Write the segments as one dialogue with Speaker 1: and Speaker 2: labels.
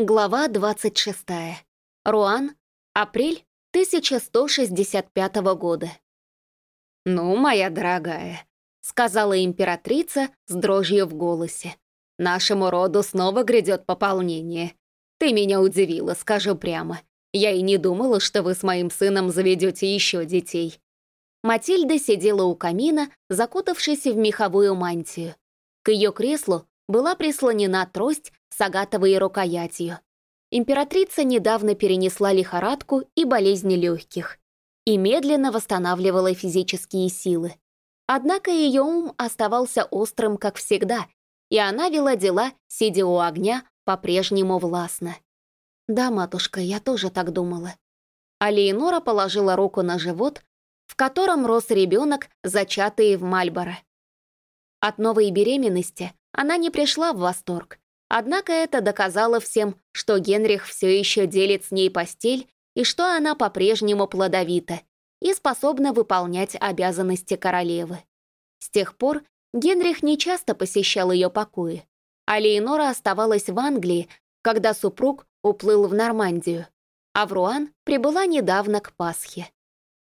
Speaker 1: Глава 26. Руан. Апрель 1165 года. «Ну, моя дорогая», — сказала императрица с дрожью в голосе, «нашему роду снова грядет пополнение. Ты меня удивила, скажу прямо. Я и не думала, что вы с моим сыном заведете еще детей». Матильда сидела у камина, закутавшись в меховую мантию. К ее креслу была прислонена трость с агатовой рукоятью. Императрица недавно перенесла лихорадку и болезни легких и медленно восстанавливала физические силы. Однако ее ум оставался острым, как всегда, и она вела дела, сидя у огня, по-прежнему властно. «Да, матушка, я тоже так думала». А Леонора положила руку на живот, в котором рос ребенок, зачатый в Мальборо. От новой беременности она не пришла в восторг, однако это доказало всем, что Генрих все еще делит с ней постель и что она по-прежнему плодовита и способна выполнять обязанности королевы. С тех пор Генрих нечасто посещал ее покои, а Леонора оставалась в Англии, когда супруг уплыл в Нормандию, а в Руан прибыла недавно к Пасхе.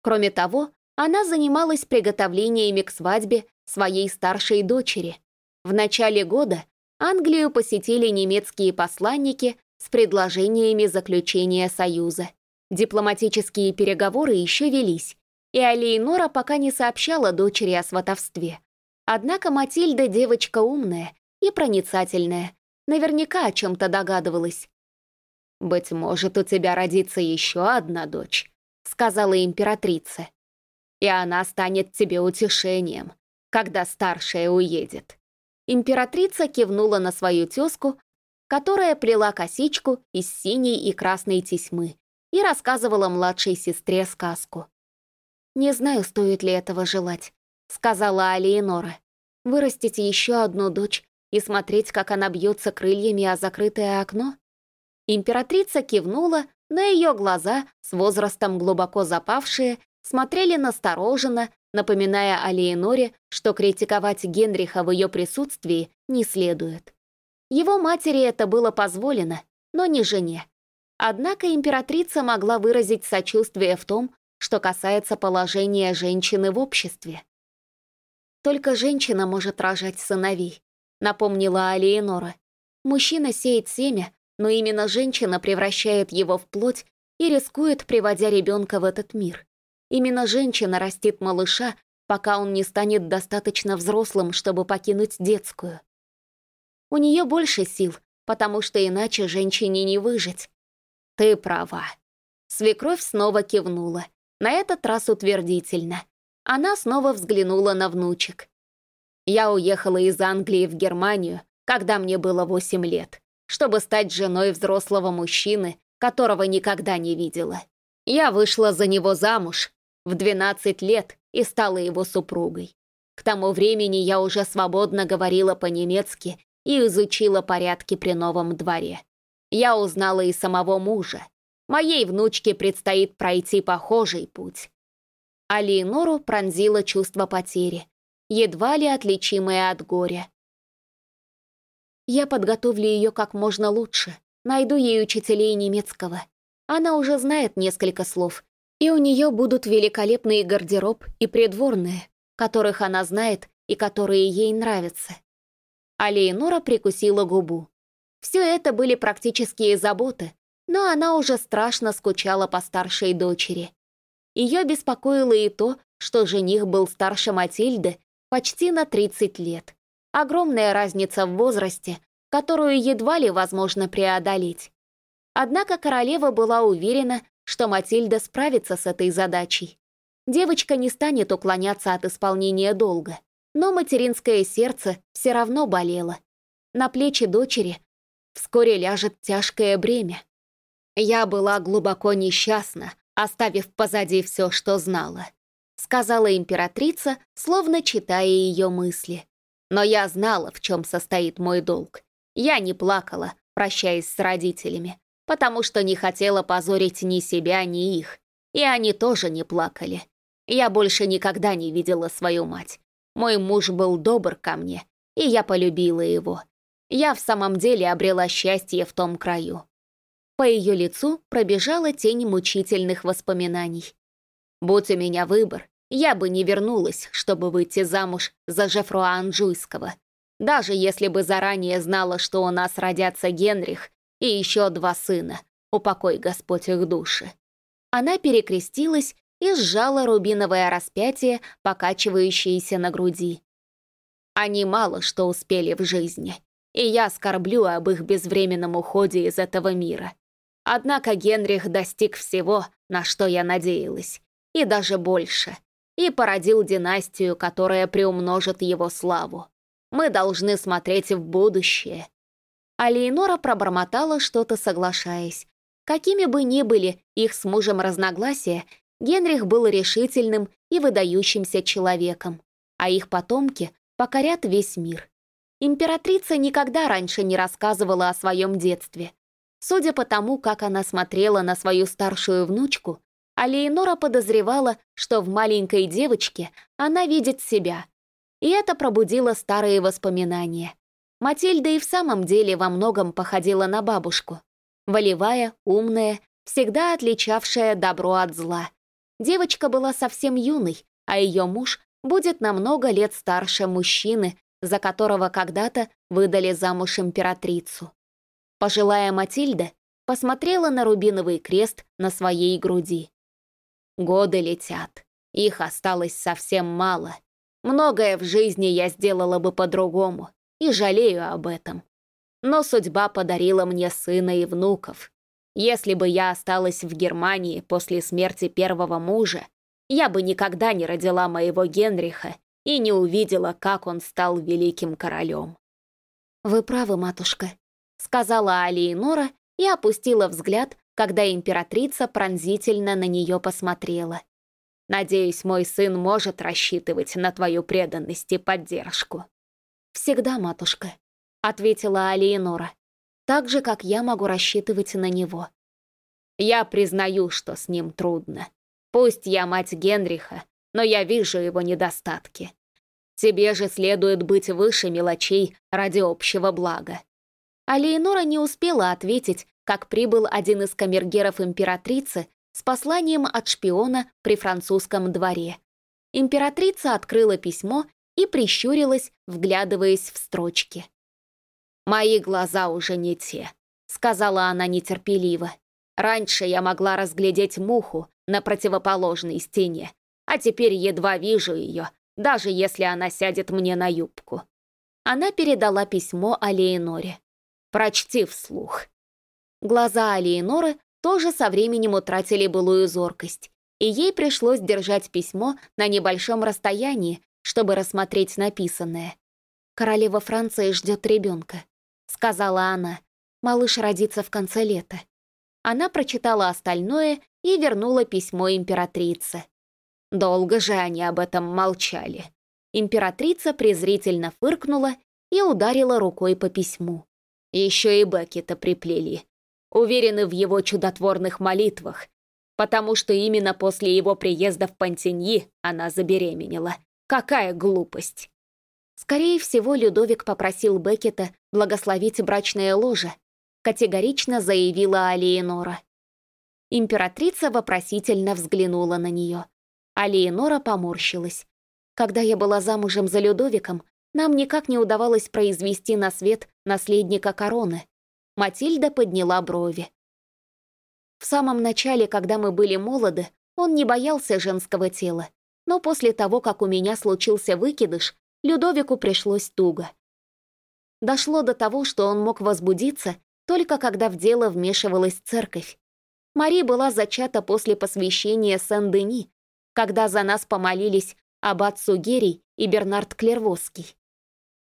Speaker 1: Кроме того, она занималась приготовлениями к свадьбе своей старшей дочери. В начале года Англию посетили немецкие посланники с предложениями заключения союза. Дипломатические переговоры еще велись, и Алейнора пока не сообщала дочери о сватовстве. Однако Матильда девочка умная и проницательная, наверняка о чем-то догадывалась. «Быть может, у тебя родится еще одна дочь», — сказала императрица. «И она станет тебе утешением, когда старшая уедет». Императрица кивнула на свою тезку, которая плела косичку из синей и красной тесьмы и рассказывала младшей сестре сказку. «Не знаю, стоит ли этого желать», — сказала Алиенора. «Вырастить еще одну дочь и смотреть, как она бьется крыльями о закрытое окно?» Императрица кивнула, но ее глаза, с возрастом глубоко запавшие, смотрели настороженно, напоминая о Леоноре, что критиковать Генриха в ее присутствии не следует. Его матери это было позволено, но не жене. Однако императрица могла выразить сочувствие в том, что касается положения женщины в обществе. «Только женщина может рожать сыновей», — напомнила Алиенора. «Мужчина сеет семя, но именно женщина превращает его в плоть и рискует, приводя ребенка в этот мир. Именно женщина растит малыша, пока он не станет достаточно взрослым, чтобы покинуть детскую. У нее больше сил, потому что иначе женщине не выжить. Ты права. Свекровь снова кивнула, на этот раз утвердительно. Она снова взглянула на внучек. Я уехала из Англии в Германию, когда мне было восемь лет, чтобы стать женой взрослого мужчины, которого никогда не видела. Я вышла за него замуж, в 12 лет и стала его супругой. К тому времени я уже свободно говорила по-немецки и изучила порядки при новом дворе. Я узнала и самого мужа. Моей внучке предстоит пройти похожий путь. А пронзило чувство потери, едва ли отличимое от горя. Я подготовлю ее как можно лучше, найду ей учителей немецкого. Она уже знает несколько слов и у нее будут великолепный гардероб и придворные, которых она знает и которые ей нравятся. А Леонора прикусила губу. Все это были практические заботы, но она уже страшно скучала по старшей дочери. Ее беспокоило и то, что жених был старше Матильды почти на 30 лет. Огромная разница в возрасте, которую едва ли возможно преодолеть. Однако королева была уверена, что Матильда справится с этой задачей. Девочка не станет уклоняться от исполнения долга, но материнское сердце все равно болело. На плечи дочери вскоре ляжет тяжкое бремя. Я была глубоко несчастна, оставив позади все, что знала, сказала императрица, словно читая ее мысли. Но я знала, в чем состоит мой долг. Я не плакала, прощаясь с родителями, потому что не хотела позорить ни себя, ни их. И они тоже не плакали. Я больше никогда не видела свою мать. Мой муж был добр ко мне, и я полюбила его. Я в самом деле обрела счастье в том краю. По ее лицу пробежала тень мучительных воспоминаний. «Будь у меня выбор, я бы не вернулась, чтобы выйти замуж за Жефруа Анжуйского, даже если бы заранее знала, что у нас родятся Генрих и еще два сына, упокой Господь их души». Она перекрестилась и сжала рубиновое распятие, покачивающееся на груди. Они мало что успели в жизни, и я скорблю об их безвременном уходе из этого мира. Однако Генрих достиг всего, на что я надеялась, и даже больше, и породил династию, которая приумножит его славу. Мы должны смотреть в будущее. А Лейнора пробормотала что-то, соглашаясь. Какими бы ни были их с мужем разногласия, Генрих был решительным и выдающимся человеком, а их потомки покорят весь мир. Императрица никогда раньше не рассказывала о своем детстве. Судя по тому, как она смотрела на свою старшую внучку, Алиенора подозревала, что в маленькой девочке она видит себя. И это пробудило старые воспоминания. Матильда и в самом деле во многом походила на бабушку. Волевая, умная, всегда отличавшая добро от зла. Девочка была совсем юной, а ее муж будет намного лет старше мужчины, за которого когда-то выдали замуж императрицу. Пожилая Матильда посмотрела на рубиновый крест на своей груди. Годы летят, их осталось совсем мало. Многое в жизни я сделала бы по-другому, и жалею об этом. Но судьба подарила мне сына и внуков. Если бы я осталась в Германии после смерти первого мужа, я бы никогда не родила моего Генриха и не увидела, как он стал великим королем. «Вы правы, матушка», — сказала Алиенора и опустила взгляд, когда императрица пронзительно на нее посмотрела. «Надеюсь, мой сын может рассчитывать на твою преданность и поддержку». «Всегда, матушка», — ответила Алиенора, «так же, как я могу рассчитывать на него». «Я признаю, что с ним трудно», Пусть я мать Генриха, но я вижу его недостатки. Тебе же следует быть выше мелочей ради общего блага». А Леонора не успела ответить, как прибыл один из камергеров императрицы с посланием от шпиона при французском дворе. Императрица открыла письмо и прищурилась, вглядываясь в строчки. «Мои глаза уже не те», — сказала она нетерпеливо. «Раньше я могла разглядеть муху, на противоположной стене, а теперь едва вижу ее, даже если она сядет мне на юбку. Она передала письмо Алиеноре. «Прочти вслух». Глаза Алиеноры тоже со временем утратили былую зоркость, и ей пришлось держать письмо на небольшом расстоянии, чтобы рассмотреть написанное. «Королева Франции ждет ребенка», — сказала она. «Малыш родится в конце лета». Она прочитала остальное и вернула письмо императрице. Долго же они об этом молчали. Императрица презрительно фыркнула и ударила рукой по письму. Еще и Беккета приплели. Уверены в его чудотворных молитвах, потому что именно после его приезда в Пантиньи она забеременела. Какая глупость! Скорее всего, Людовик попросил Беккета благословить брачное ложе, категорично заявила Алиенора. Императрица вопросительно взглянула на нее. А Леонора поморщилась. Когда я была замужем за Людовиком, нам никак не удавалось произвести на свет наследника короны. Матильда подняла брови. В самом начале, когда мы были молоды, он не боялся женского тела. Но после того, как у меня случился выкидыш, Людовику пришлось туго. Дошло до того, что он мог возбудиться только когда в дело вмешивалась церковь. Мари была зачата после посвящения Сен-Дени, когда за нас помолились аббат Сугерий и Бернард Клервосский.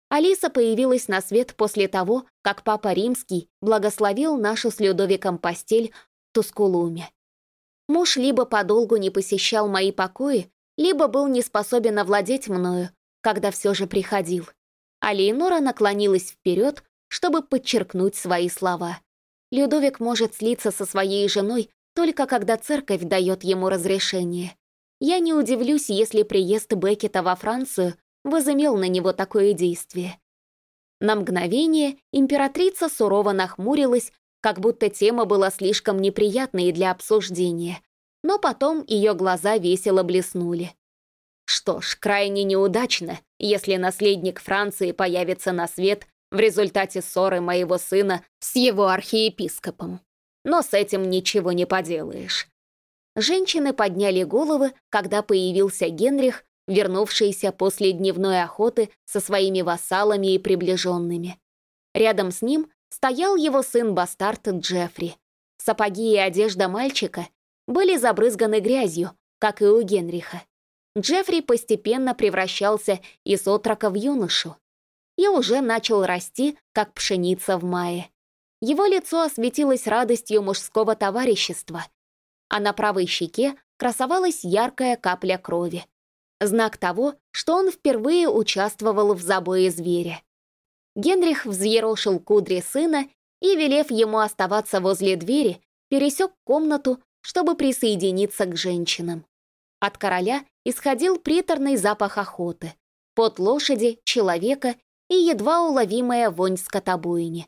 Speaker 1: Алиса появилась на свет после того, как Папа Римский благословил нашу с Людовиком постель в Тускулуме. Муж либо подолгу не посещал мои покои, либо был не способен овладеть мною, когда все же приходил. А Лейнора наклонилась вперед, чтобы подчеркнуть свои слова. Людовик может слиться со своей женой только когда церковь дает ему разрешение. Я не удивлюсь, если приезд Беккета во Францию возымел на него такое действие. На мгновение императрица сурово нахмурилась, как будто тема была слишком неприятной для обсуждения. Но потом ее глаза весело блеснули. Что ж, крайне неудачно, если наследник Франции появится на свет в результате ссоры моего сына с его архиепископом. Но с этим ничего не поделаешь. Женщины подняли головы, когда появился Генрих, вернувшийся после дневной охоты со своими вассалами и приближенными. Рядом с ним стоял его сын-бастард Джеффри. Сапоги и одежда мальчика были забрызганы грязью, как и у Генриха. Джеффри постепенно превращался из отрока в юношу и уже начал расти, как пшеница в мае. Его лицо осветилось радостью мужского товарищества, а на правой щеке красовалась яркая капля крови. Знак того, что он впервые участвовал в забое зверя. Генрих взъерошил кудри сына и, велев ему оставаться возле двери, пересек комнату, чтобы присоединиться к женщинам. От короля исходил приторный запах охоты, под лошади, человека и едва уловимая вонь скотобойни.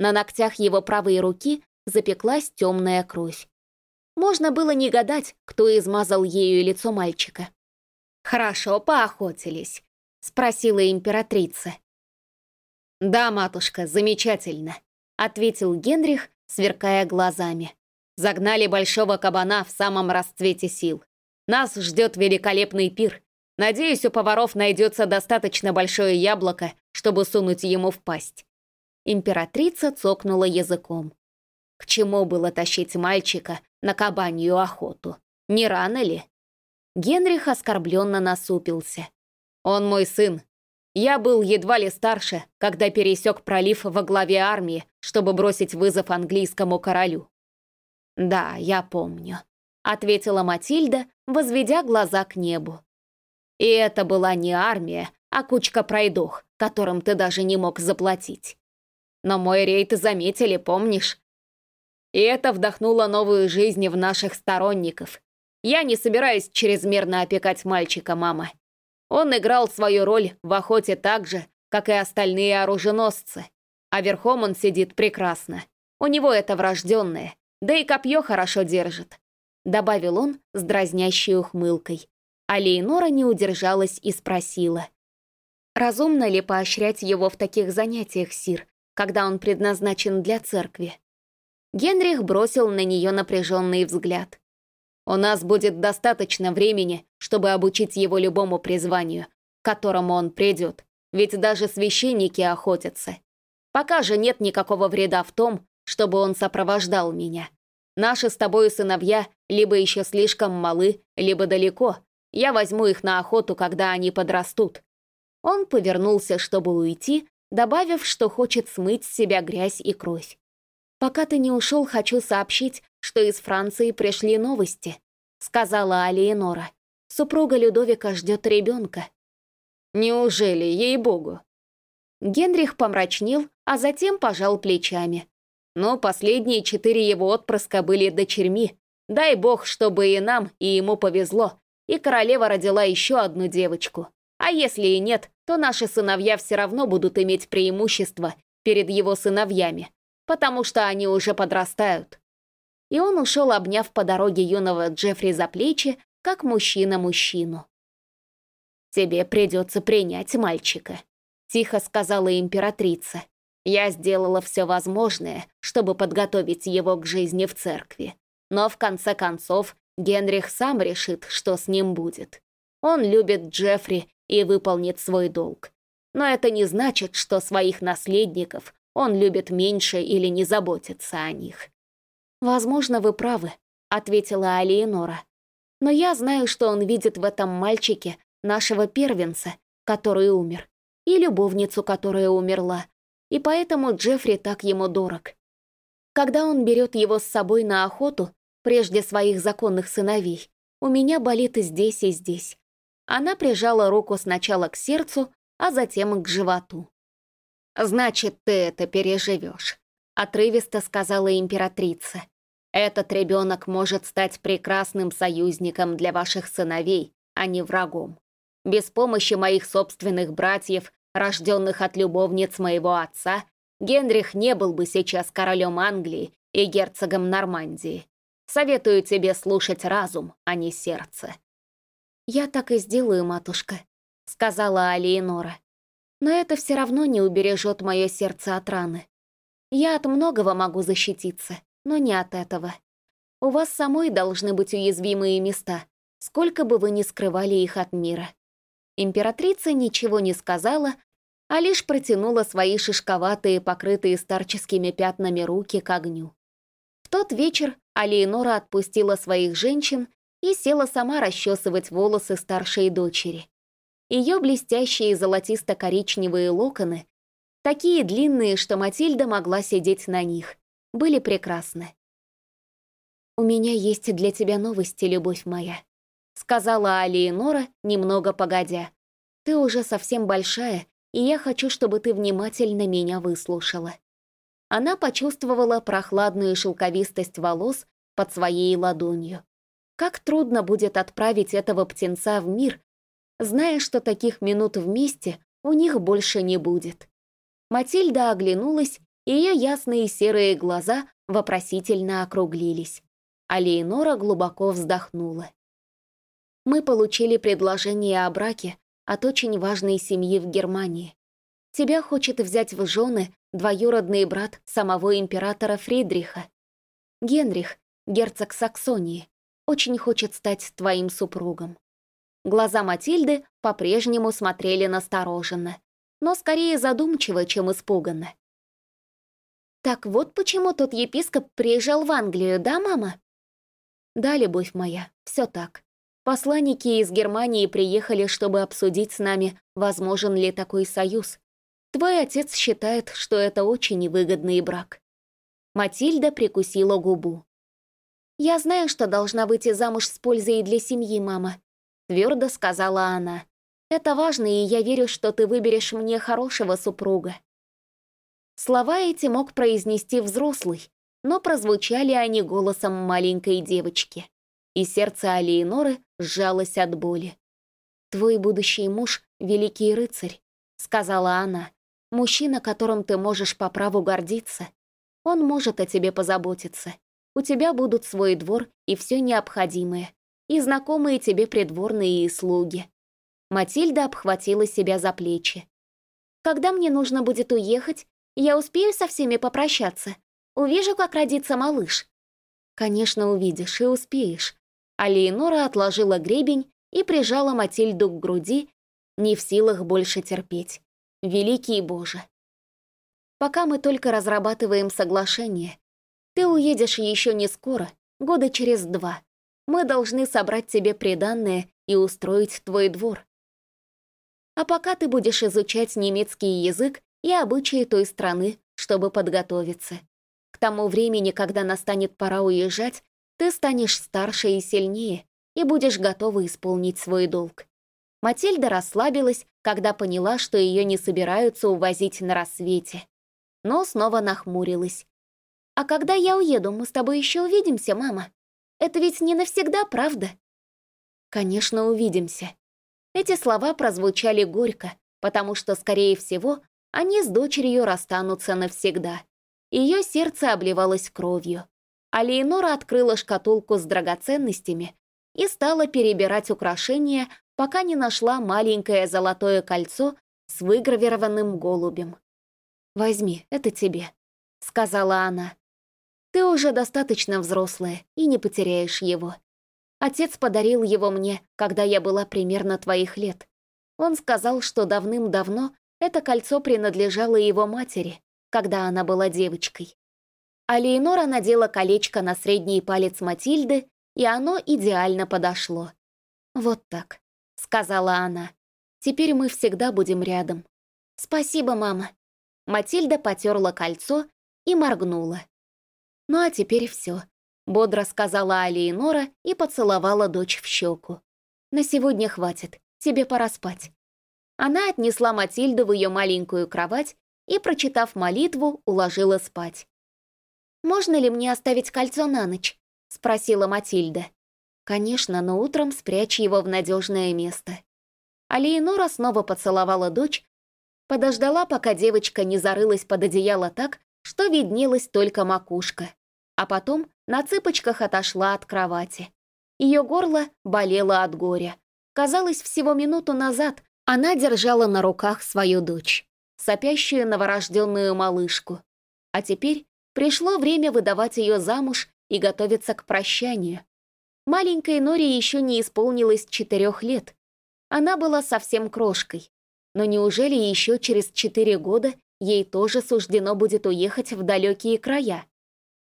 Speaker 1: На ногтях его правой руки запеклась темная кровь. Можно было не гадать, кто измазал ею лицо мальчика. «Хорошо поохотились», — спросила императрица. «Да, матушка, замечательно», — ответил Генрих, сверкая глазами. «Загнали большого кабана в самом расцвете сил. Нас ждет великолепный пир, Надеюсь, у поваров найдется достаточно большое яблоко, чтобы сунуть ему в пасть. Императрица цокнула языком. К чему было тащить мальчика на кабанью охоту? Не рано ли? Генрих оскорбленно насупился. Он мой сын. Я был едва ли старше, когда пересек пролив во главе армии, чтобы бросить вызов английскому королю. «Да, я помню», — ответила Матильда, возведя глаза к небу. И это была не армия, а кучка пройдох, которым ты даже не мог заплатить. Но мой рейд заметили, помнишь? И это вдохнуло новую жизнь в наших сторонников. Я не собираюсь чрезмерно опекать мальчика, мама. Он играл свою роль в охоте так же, как и остальные оруженосцы. А верхом он сидит прекрасно. У него это врожденное, да и копье хорошо держит», — добавил он с дразнящей ухмылкой. А Лейнора не удержалась и спросила. «Разумно ли поощрять его в таких занятиях, Сир, когда он предназначен для церкви?» Генрих бросил на нее напряженный взгляд. «У нас будет достаточно времени, чтобы обучить его любому призванию, к которому он придет, ведь даже священники охотятся. Пока же нет никакого вреда в том, чтобы он сопровождал меня. Наши с тобой сыновья либо еще слишком малы, либо далеко, я возьму их на охоту, когда они подрастут». Он повернулся, чтобы уйти, добавив, что хочет смыть с себя грязь и кровь. «Пока ты не ушел, хочу сообщить, что из Франции пришли новости», — сказала Алиенора. «Супруга Людовика ждет ребенка». «Неужели, ей-богу?» Генрих помрачнел, а затем пожал плечами. Но последние четыре его отпрыска были дочерьми. Дай бог, чтобы и нам, и ему повезло, и королева родила еще одну девочку. А если и нет, то наши сыновья все равно будут иметь преимущество перед его сыновьями, потому что они уже подрастают. И он ушел, обняв по дороге юного Джеффри за плечи, как мужчина мужчину. «Тебе придется принять мальчика», — тихо сказала императрица. «Я сделала все возможное, чтобы подготовить его к жизни в церкви. Но в конце концов Генрих сам решит, что с ним будет. Он любит Джеффри и выполнит свой долг. Но это не значит, что своих наследников он любит меньше или не заботится о них. «Возможно, вы правы», — ответила Алиенора. «Но я знаю, что он видит в этом мальчике нашего первенца, который умер, и любовницу, которая умерла, и поэтому Джеффри так ему дорог. Когда он берет его с собой на охоту, прежде своих законных сыновей. У меня болит и здесь, и здесь. Она прижала руку сначала к сердцу, а затем к животу. «Значит, ты это переживешь», — отрывисто сказала императрица. «Этот ребенок может стать прекрасным союзником для ваших сыновей, а не врагом. Без помощи моих собственных братьев, рожденных от любовниц моего отца, Генрих не был бы сейчас королем Англии и герцогом Нормандии. Советую тебе слушать разум, а не сердце». «Я так и сделаю, матушка», — сказала Алиенора. «Но это все равно не убережет мое сердце от раны. Я от многого могу защититься, но не от этого. У вас самой должны быть уязвимые места, сколько бы вы ни скрывали их от мира». Императрица ничего не сказала, а лишь протянула свои шишковатые, покрытые старческими пятнами руки к огню. В тот вечер Алиенора отпустила своих женщин и села сама расчесывать волосы старшей дочери. Ее блестящие золотисто-коричневые локоны, такие длинные, что Матильда могла сидеть на них, были прекрасны. «У меня есть для тебя новости, любовь моя», — сказала Алиенора, немного погодя. «Ты уже совсем большая, и я хочу, чтобы ты внимательно меня выслушала». Она почувствовала прохладную шелковистость волос под своей ладонью. Как трудно будет отправить этого птенца в мир, зная, что таких минут вместе у них больше не будет. Матильда оглянулась, и ее ясные серые глаза вопросительно округлились. А Лейнора глубоко вздохнула. «Мы получили предложение о браке от очень важной семьи в Германии. Тебя хочет взять в жены двоюродный брат самого императора Фридриха. Генрих, герцог Саксонии, очень хочет стать твоим супругом. Глаза Матильды по-прежнему смотрели настороженно, но скорее задумчиво, чем испуганно. «Так вот почему тот епископ приезжал в Англию, да, мама?» «Да, любовь моя, все так. Посланники из Германии приехали, чтобы обсудить с нами, возможен ли такой союз. Твой отец считает, что это очень невыгодный брак». Матильда прикусила губу. «Я знаю, что должна выйти замуж с пользой для семьи, мама», — твердо сказала она. «Это важно, и я верю, что ты выберешь мне хорошего супруга». Слова эти мог произнести взрослый, но прозвучали они голосом маленькой девочки. И сердце Алиеноры сжалось от боли. «Твой будущий муж — великий рыцарь», — сказала она. Мужчина, которым ты можешь по праву гордиться. Он может о тебе позаботиться. У тебя будут свой двор и все необходимое, и знакомые тебе придворные и слуги. Матильда обхватила себя за плечи. «Когда мне нужно будет уехать, я успею со всеми попрощаться. Увижу, как родится малыш». «Конечно, увидишь и успеешь». А Леонора отложила гребень и прижала Матильду к груди, не в силах больше терпеть. Великий Боже. Пока мы только разрабатываем соглашение, ты уедешь еще не скоро, года через два. Мы должны собрать тебе приданное и устроить твой двор. А пока ты будешь изучать немецкий язык и обычаи той страны, чтобы подготовиться. К тому времени, когда настанет пора уезжать, ты станешь старше и сильнее и будешь готова исполнить свой долг. Матильда расслабилась, когда поняла, что ее не собираются увозить на рассвете. Но снова нахмурилась. «А когда я уеду, мы с тобой еще увидимся, мама? Это ведь не навсегда, правда?» «Конечно, увидимся». Эти слова прозвучали горько, потому что, скорее всего, они с дочерью расстанутся навсегда. Ее сердце обливалось кровью. А Леонора открыла шкатулку с драгоценностями и стала перебирать украшения, пока не нашла маленькое золотое кольцо с выгравированным голубем. «Возьми, это тебе», — сказала она. «Ты уже достаточно взрослая и не потеряешь его. Отец подарил его мне, когда я была примерно твоих лет. Он сказал, что давным-давно это кольцо принадлежало его матери, когда она была девочкой. А Лейнора надела колечко на средний палец Матильды, и оно идеально подошло. Вот так сказала она. «Теперь мы всегда будем рядом». «Спасибо, мама». Матильда потерла кольцо и моргнула. «Ну а теперь все», — бодро сказала Алиенора и поцеловала дочь в щеку. «На сегодня хватит, тебе пора спать». Она отнесла Матильду в ее маленькую кровать и, прочитав молитву, уложила спать. «Можно ли мне оставить кольцо на ночь?» — спросила Матильда. Конечно, но утром спрячь его в надежное место. А Леонора снова поцеловала дочь, Подождала, пока девочка не зарылась под одеяло так, что виднелась только макушка. А потом на цыпочках отошла от кровати. Ее горло болело от горя. Казалось, всего минуту назад она держала на руках свою дочь, сопящую новорожденную малышку. А теперь пришло время выдавать ее замуж и готовиться к прощанию. Маленькой Норе еще не исполнилось четырех лет. Она была совсем крошкой. Но неужели еще через четыре года ей тоже суждено будет уехать в далекие края?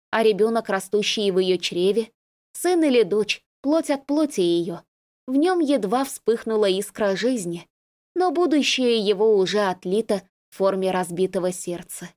Speaker 1: А ребенок, растущий в ее чреве, сын или дочь, плоть от плоти ее, в нем едва вспыхнула искра жизни, но будущее его уже отлито в форме разбитого сердца.